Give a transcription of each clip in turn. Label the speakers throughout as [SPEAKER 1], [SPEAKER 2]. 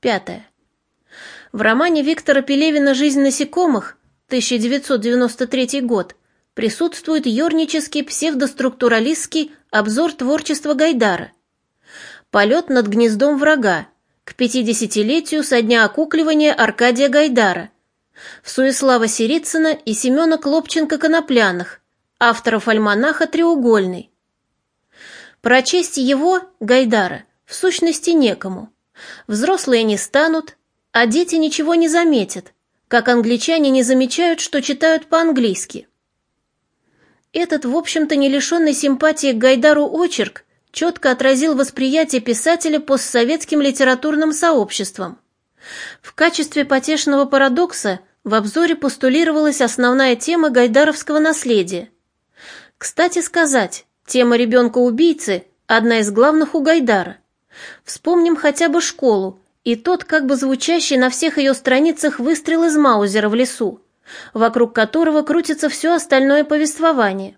[SPEAKER 1] Пятое. В романе Виктора Пелевина «Жизнь насекомых» 1993 год присутствует юрнический псевдоструктуралистский обзор творчества Гайдара. Полет над гнездом врага к 50-летию со дня окукливания Аркадия Гайдара. В Суеслава Сирицына и Семена Клопченко-Конопляных, авторов альманаха «Треугольный». Прочесть его, Гайдара, в сущности некому. Взрослые не станут, а дети ничего не заметят, как англичане не замечают, что читают по-английски. Этот, в общем-то, не лишенный симпатии к Гайдару очерк четко отразил восприятие писателя постсоветским литературным сообществом. В качестве потешного парадокса в обзоре постулировалась основная тема гайдаровского наследия. Кстати сказать, тема ребенка-убийцы – одна из главных у Гайдара. Вспомним хотя бы школу, и тот как бы звучащий на всех ее страницах выстрел из Маузера в лесу, вокруг которого крутится все остальное повествование.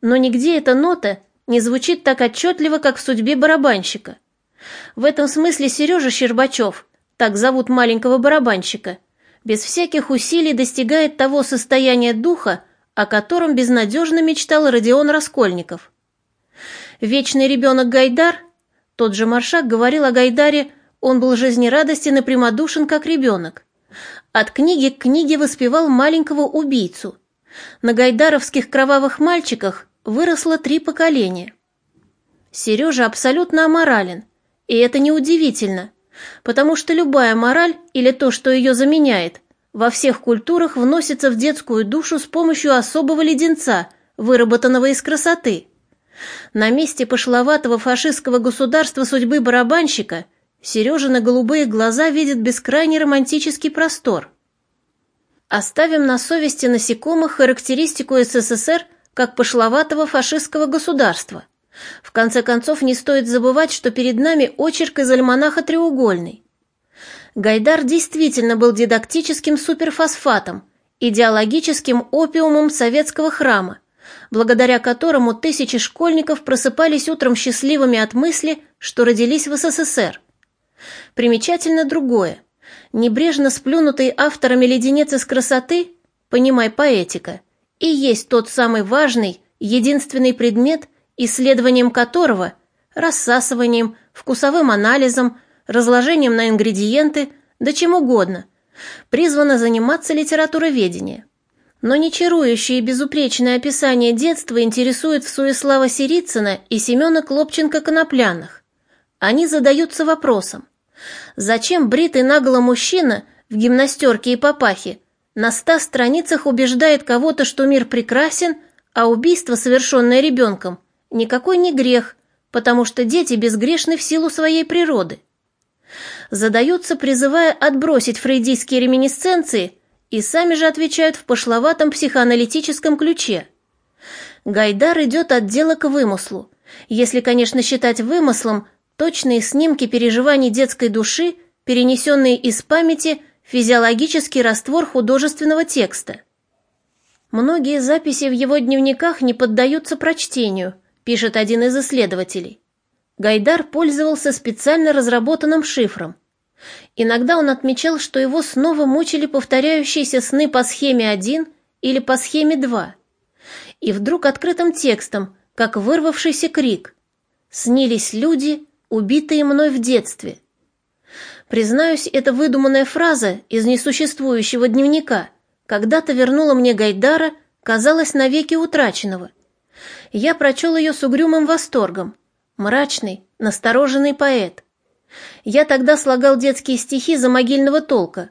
[SPEAKER 1] Но нигде эта нота не звучит так отчетливо, как в судьбе барабанщика. В этом смысле Сережа Щербачев, так зовут маленького барабанщика, без всяких усилий достигает того состояния духа, о котором безнадежно мечтал Родион Раскольников. Вечный ребенок Гайдар, тот же Маршак говорил о Гайдаре – он был жизнерадостен и прямодушен, как ребенок. От книги к книге воспевал маленького убийцу. На гайдаровских кровавых мальчиках выросло три поколения. Сережа абсолютно аморален, и это неудивительно, потому что любая мораль или то, что ее заменяет, во всех культурах вносится в детскую душу с помощью особого леденца, выработанного из красоты. На месте пошловатого фашистского государства судьбы барабанщика Сережины голубые глаза видят бескрайний романтический простор. Оставим на совести насекомых характеристику СССР как пошловатого фашистского государства. В конце концов, не стоит забывать, что перед нами очерк из альманаха «Треугольный». Гайдар действительно был дидактическим суперфосфатом, идеологическим опиумом советского храма, благодаря которому тысячи школьников просыпались утром счастливыми от мысли, что родились в СССР. Примечательно другое. Небрежно сплюнутый авторами леденец из красоты, понимай поэтика, и есть тот самый важный, единственный предмет, исследованием которого, рассасыванием, вкусовым анализом, разложением на ингредиенты, да чем угодно, призвано заниматься литературоведение. Но не чарующее и безупречное описание детства интересует в Суеслава Сирицына и Семена Клопченко-Конопляных. Они задаются вопросом, Зачем бритый нагло мужчина в гимнастерке и папахе на ста страницах убеждает кого-то, что мир прекрасен, а убийство, совершенное ребенком, никакой не грех, потому что дети безгрешны в силу своей природы? Задаются, призывая отбросить фрейдистские реминисценции, и сами же отвечают в пошловатом психоаналитическом ключе. Гайдар идет от дела к вымыслу, если, конечно, считать вымыслом Точные снимки переживаний детской души, перенесенные из памяти физиологический раствор художественного текста. Многие записи в его дневниках не поддаются прочтению, пишет один из исследователей. Гайдар пользовался специально разработанным шифром. Иногда он отмечал, что его снова мучили повторяющиеся сны по схеме 1 или по схеме 2. И вдруг открытым текстом, как вырвавшийся крик. Снились люди, убитые мной в детстве. Признаюсь, эта выдуманная фраза из несуществующего дневника когда-то вернула мне Гайдара, казалось, навеки утраченного. Я прочел ее с угрюмым восторгом. Мрачный, настороженный поэт. Я тогда слагал детские стихи за могильного толка.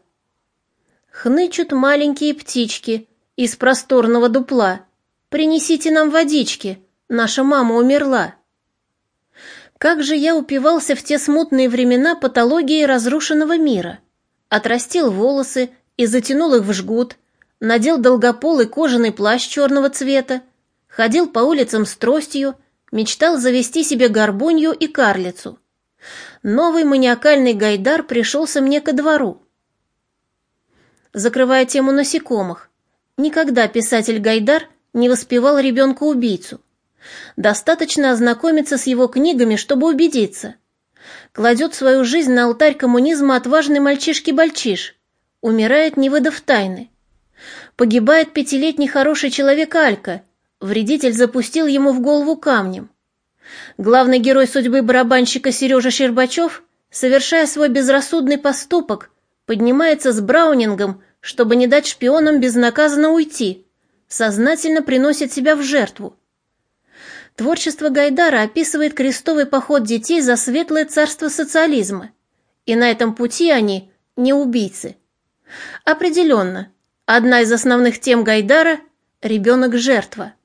[SPEAKER 1] Хнычут маленькие птички из просторного дупла. Принесите нам водички, наша мама умерла. Как же я упивался в те смутные времена патологии разрушенного мира. Отрастил волосы и затянул их в жгут, надел долгополый кожаный плащ черного цвета, ходил по улицам с тростью, мечтал завести себе горбунью и карлицу. Новый маниакальный гайдар пришелся мне ко двору. Закрывая тему насекомых, никогда писатель Гайдар не воспевал ребенка-убийцу. Достаточно ознакомиться с его книгами, чтобы убедиться. Кладет свою жизнь на алтарь коммунизма отважный мальчишки-бальчиш. Умирает, не выдав тайны. Погибает пятилетний хороший человек Алька. Вредитель запустил ему в голову камнем. Главный герой судьбы барабанщика Сережа Щербачев, совершая свой безрассудный поступок, поднимается с Браунингом, чтобы не дать шпионам безнаказанно уйти, сознательно приносит себя в жертву. Творчество Гайдара описывает крестовый поход детей за светлое царство социализма, и на этом пути они не убийцы. Определенно, одна из основных тем Гайдара – ребенок-жертва –